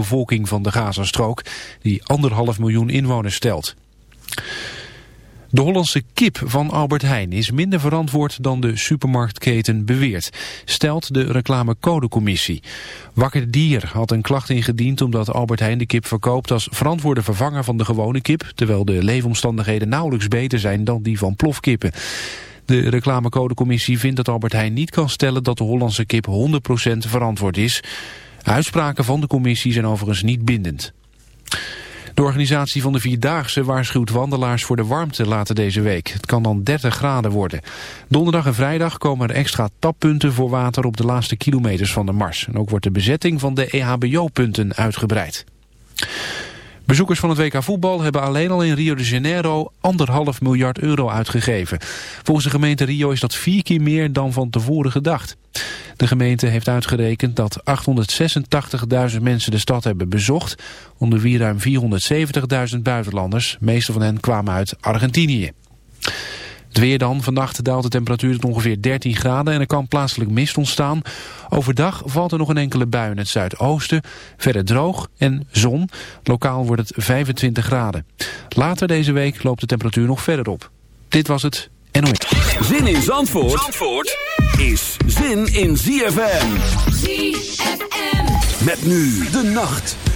bevolking van de Gazastrook, die anderhalf miljoen inwoners stelt. De Hollandse kip van Albert Heijn is minder verantwoord dan de supermarktketen beweert, stelt de reclamecodecommissie. Wakker Dier had een klacht ingediend omdat Albert Heijn de kip verkoopt als verantwoorde vervanger van de gewone kip, terwijl de leefomstandigheden nauwelijks beter zijn dan die van plofkippen. De reclamecodecommissie vindt dat Albert Heijn niet kan stellen dat de Hollandse kip 100% verantwoord is. Uitspraken van de commissie zijn overigens niet bindend. De organisatie van de Vierdaagse waarschuwt wandelaars voor de warmte later deze week. Het kan dan 30 graden worden. Donderdag en vrijdag komen er extra tappunten voor water op de laatste kilometers van de mars. En ook wordt de bezetting van de EHBO-punten uitgebreid. Bezoekers van het WK voetbal hebben alleen al in Rio de Janeiro anderhalf miljard euro uitgegeven. Volgens de gemeente Rio is dat vier keer meer dan van tevoren gedacht. De gemeente heeft uitgerekend dat 886.000 mensen de stad hebben bezocht, onder wie ruim 470.000 buitenlanders. De meeste van hen kwamen uit Argentinië. Het weer dan. Vannacht daalt de temperatuur tot ongeveer 13 graden en er kan plaatselijk mist ontstaan. Overdag valt er nog een enkele bui in het zuidoosten. Verder droog en zon. Lokaal wordt het 25 graden. Later deze week loopt de temperatuur nog verder op. Dit was het NOS. Zin in Zandvoort, Zandvoort is zin in ZFM. ZFM. Met nu de nacht.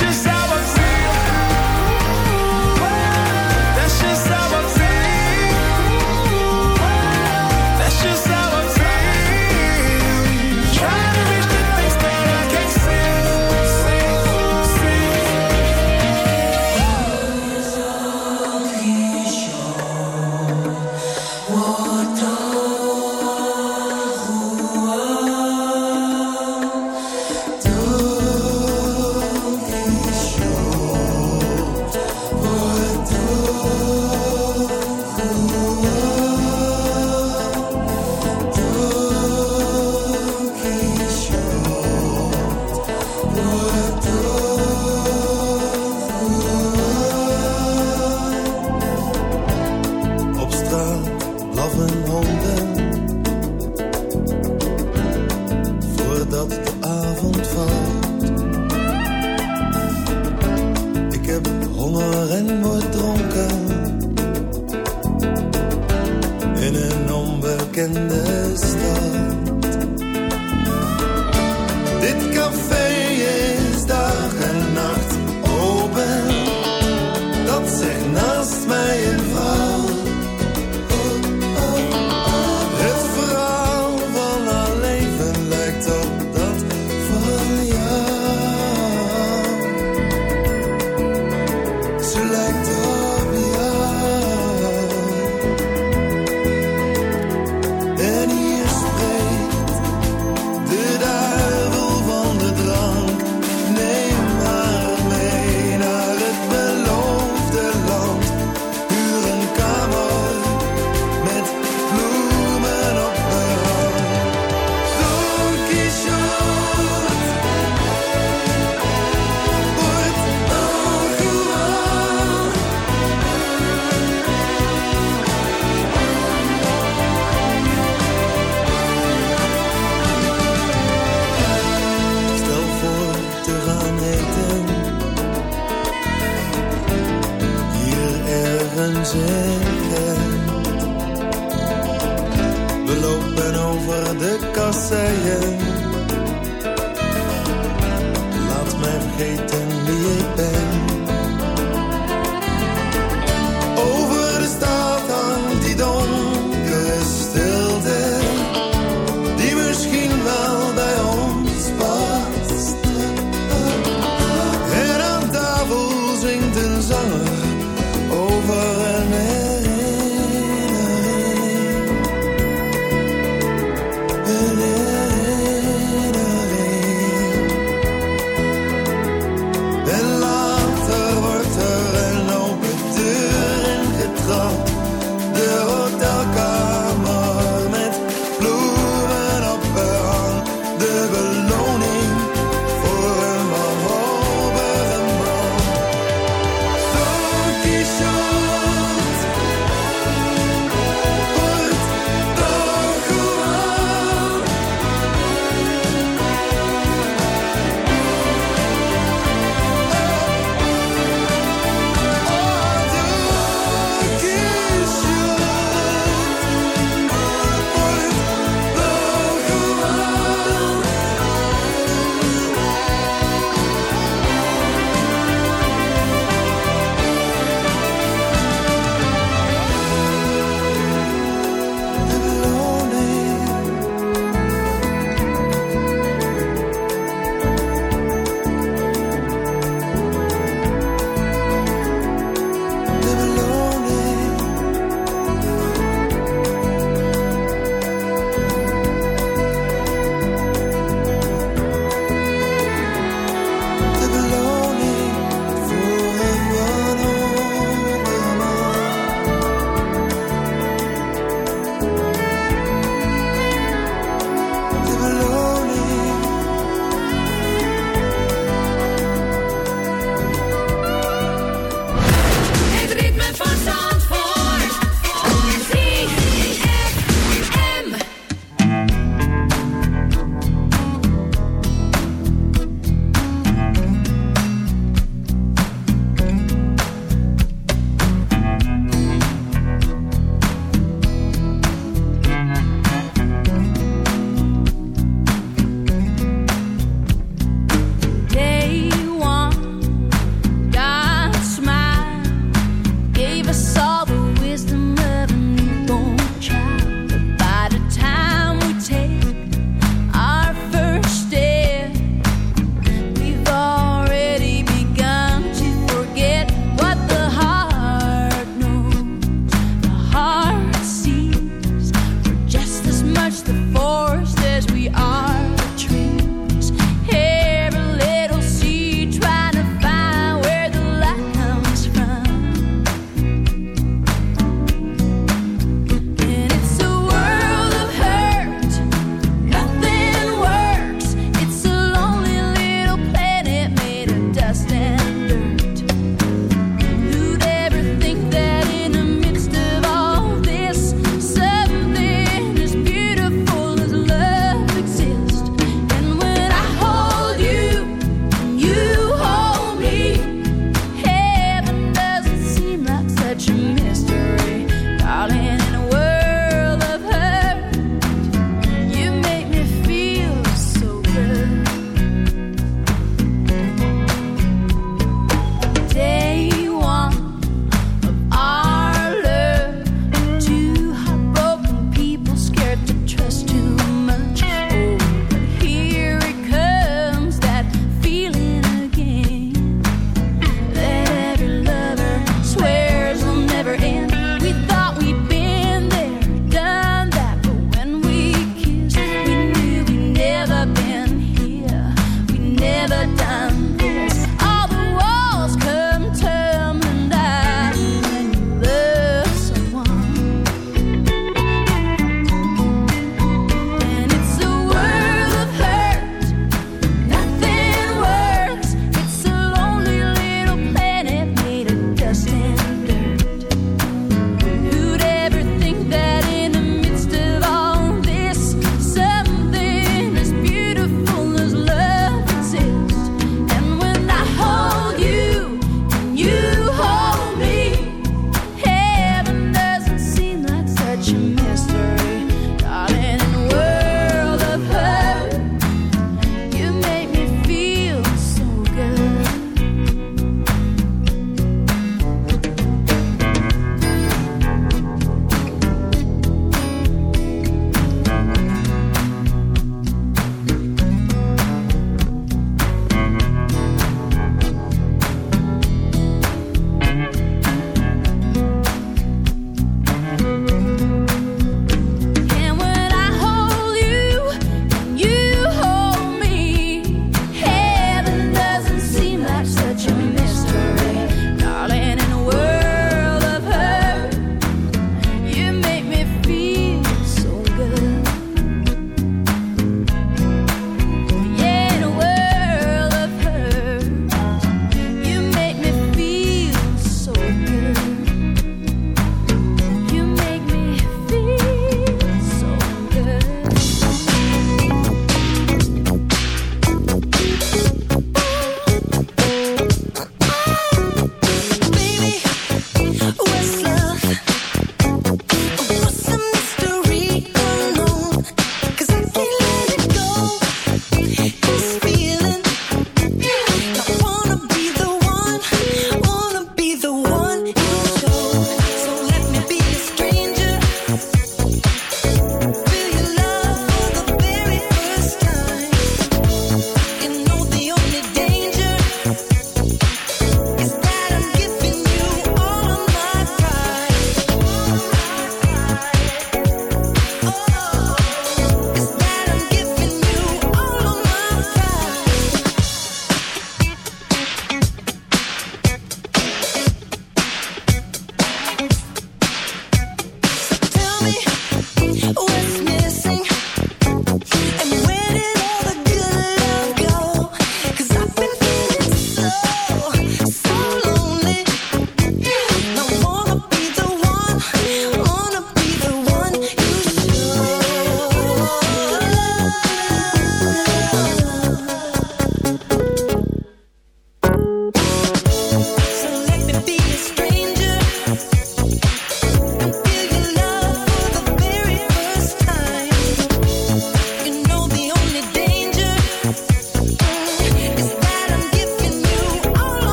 Just. in the stars.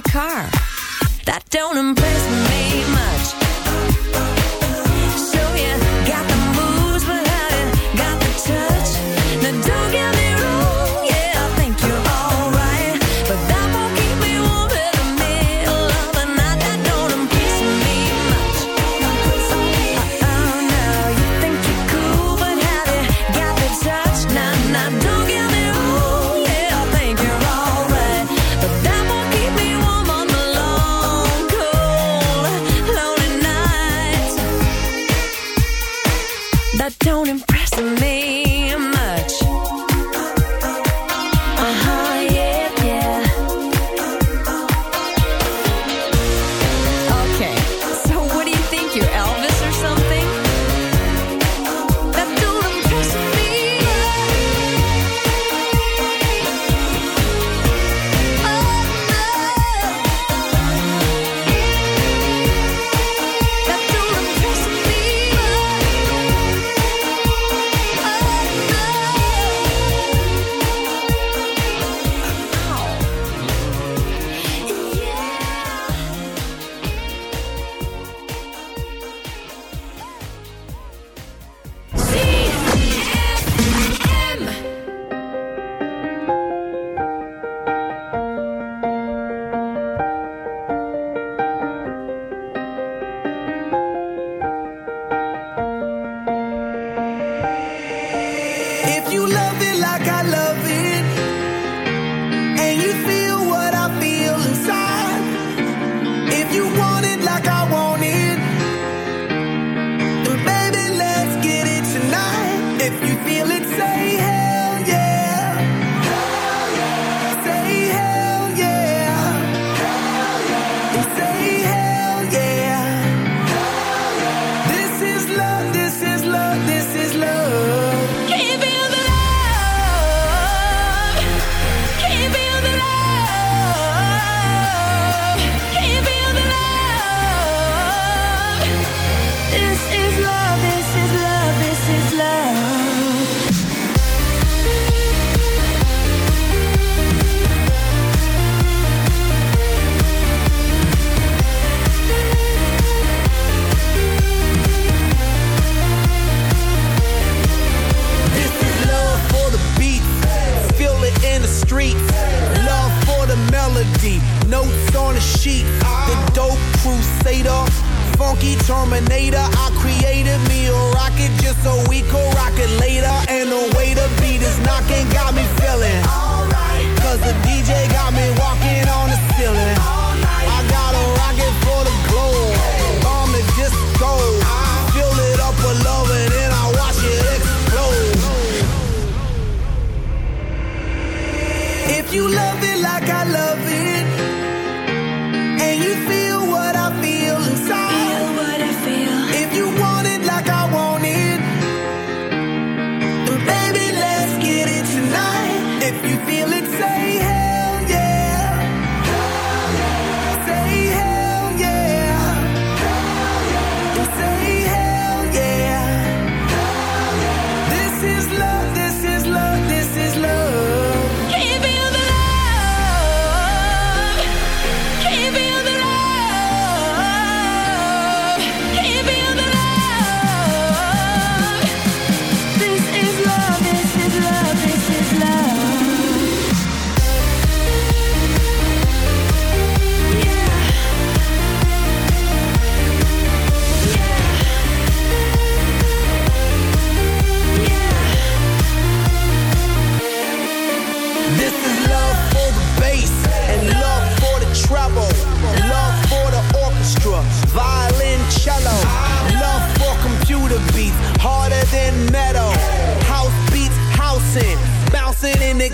a car.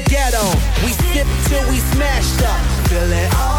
ghetto. We sip till we smashed up. Fill it up.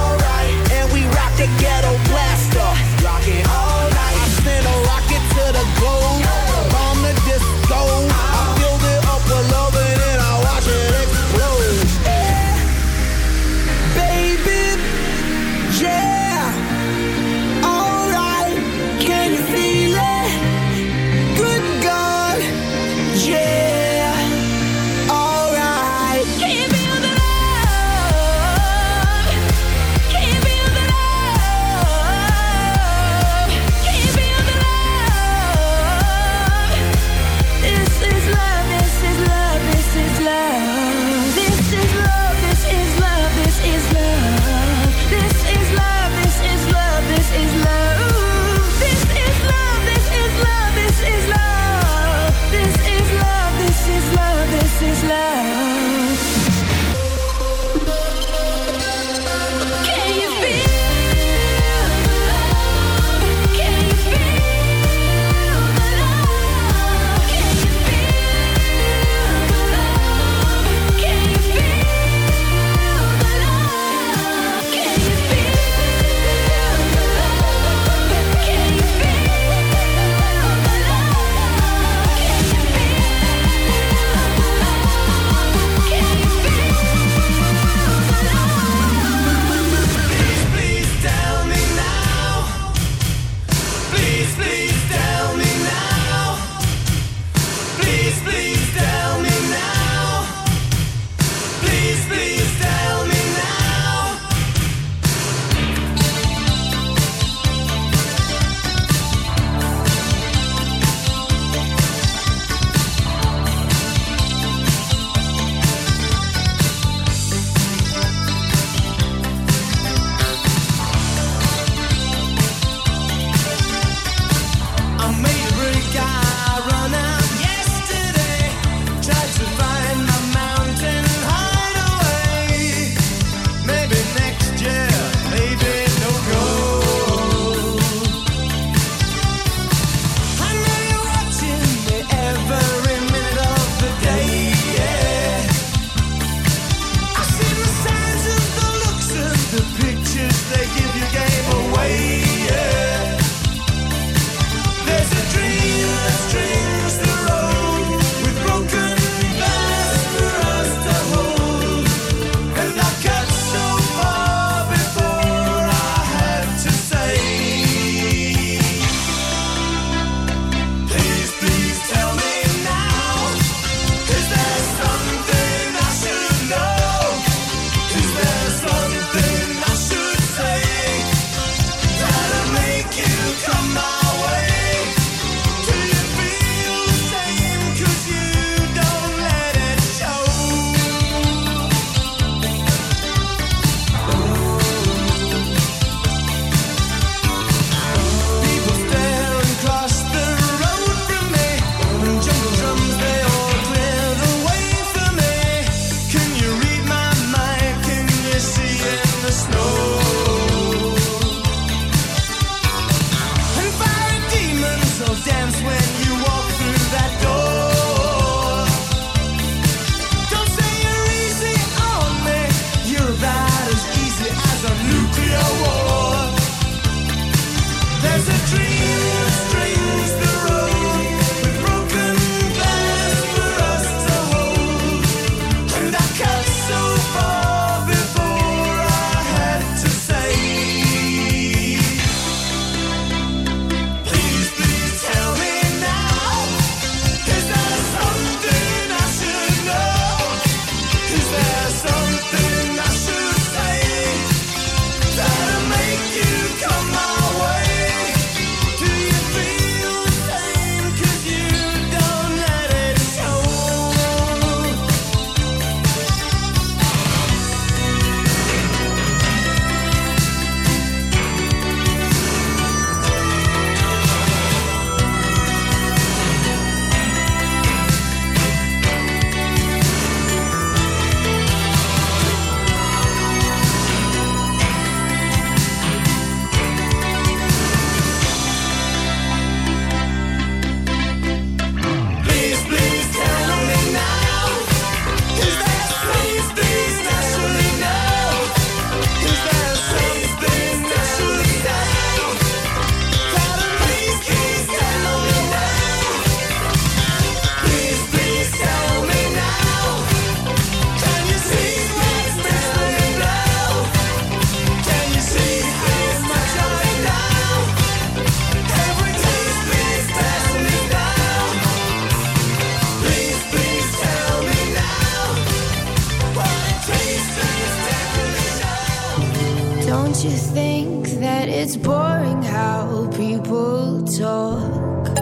You think that it's boring how people talk?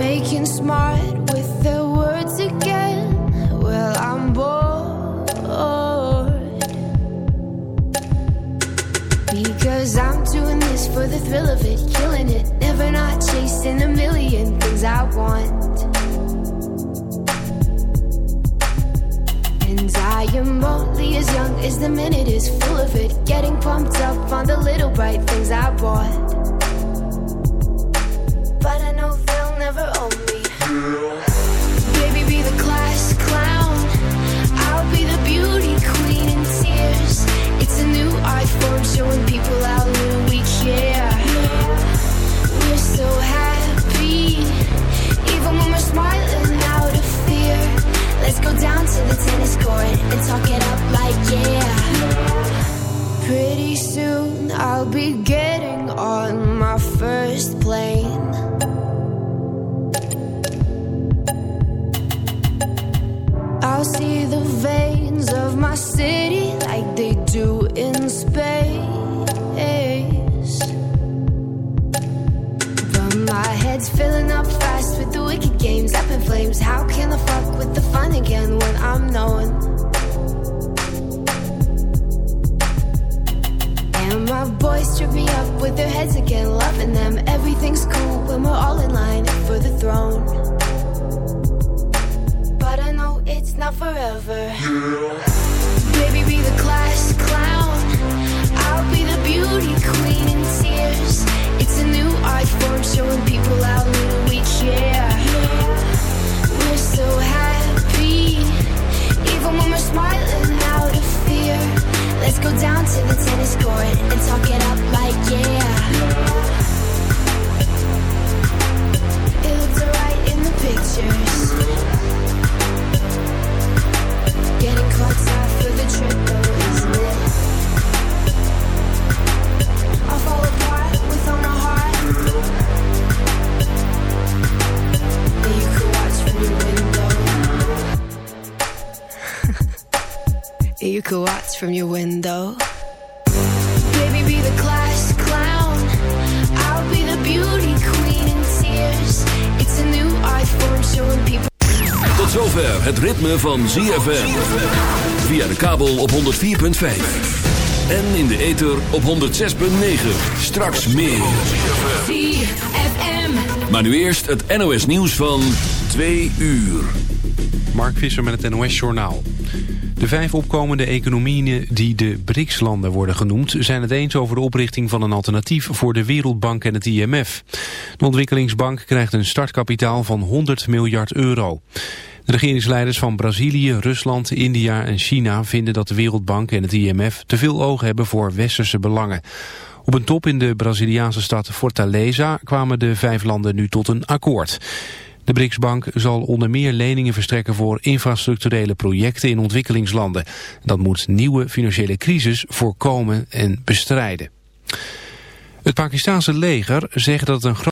Making smart with their words again. Well, I'm bored. Because I'm doing this for the thrill of it, killing it. Never not chasing a million things I want. I am only as young as the minute is full of it. Getting pumped up on the little bright things I bought. But I know they'll never own me. Baby, be the class clown. I'll be the beauty queen in tears. It's a new art form showing people how go down to the tennis court and talk it up like yeah. Pretty soon I'll be getting on my first plane. I'll see the veins of my city like they do in space. But my head's filling up fast with the wicked games up in flames. How can I fuck with the fun again when I'm known? And my boys trip me up with their heads again, loving them. Everything's cool when we're all in line for the throne. But I know it's not forever. Baby, het ritme van ZFM. Via de kabel op 104.5. En in de ether op 106.9. Straks meer. Maar nu eerst het NOS nieuws van 2 uur. Mark Visser met het NOS-journaal. De vijf opkomende economieën die de BRICS-landen worden genoemd... zijn het eens over de oprichting van een alternatief voor de Wereldbank en het IMF. De ontwikkelingsbank krijgt een startkapitaal van 100 miljard euro. De regeringsleiders van Brazilië, Rusland, India en China vinden dat de Wereldbank en het IMF te veel oog hebben voor westerse belangen. Op een top in de Braziliaanse stad Fortaleza kwamen de vijf landen nu tot een akkoord. De BRICS-bank zal onder meer leningen verstrekken voor infrastructurele projecten in ontwikkelingslanden. Dat moet nieuwe financiële crisis voorkomen en bestrijden. Het Pakistanse leger zegt dat het een